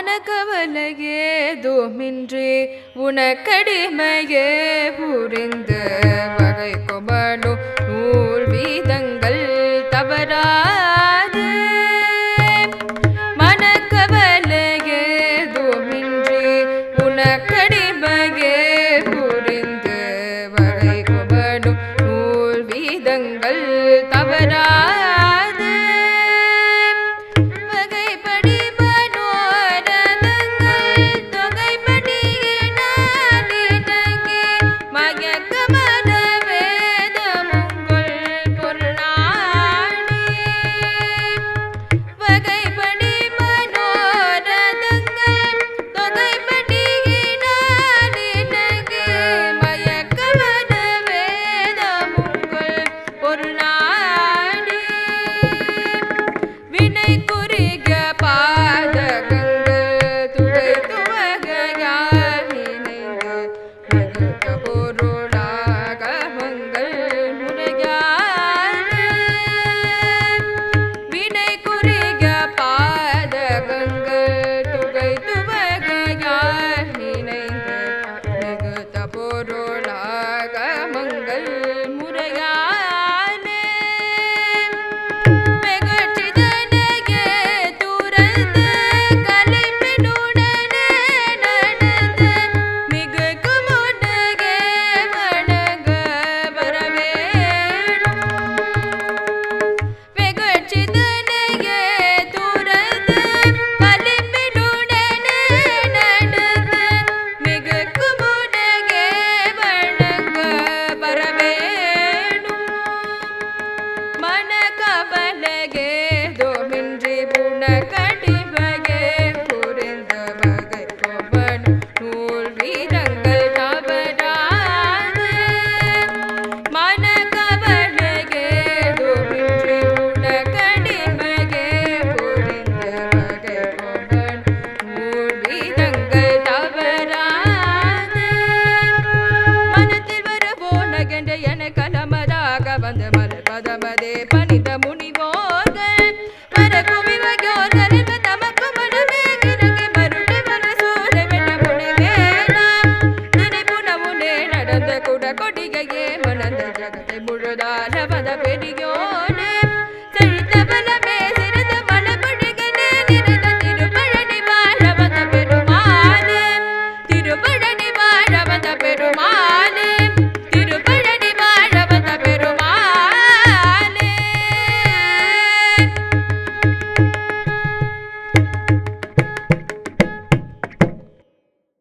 மனக்கவலையேதுமின்றி உனக்கடிமையே புரிந்து வகை கொபனு நூல் வீதங்கள் தவறாது. மனக்கவலையேதுமின்றி உனக்கடிமையே புரிந்து வகை கொபனு Thank you.